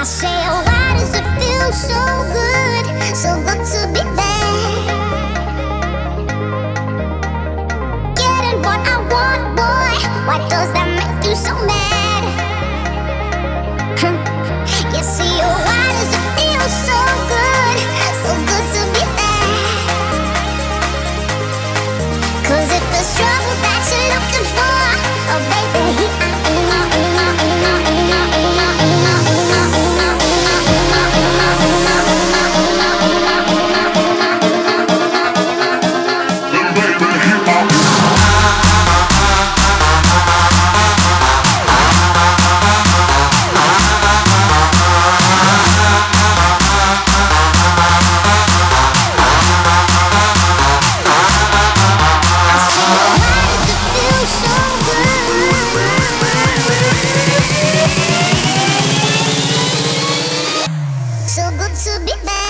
I say, oh, why does it feel so good, so good to be there? Getting what I want, boy. Why does that make you so mad? Big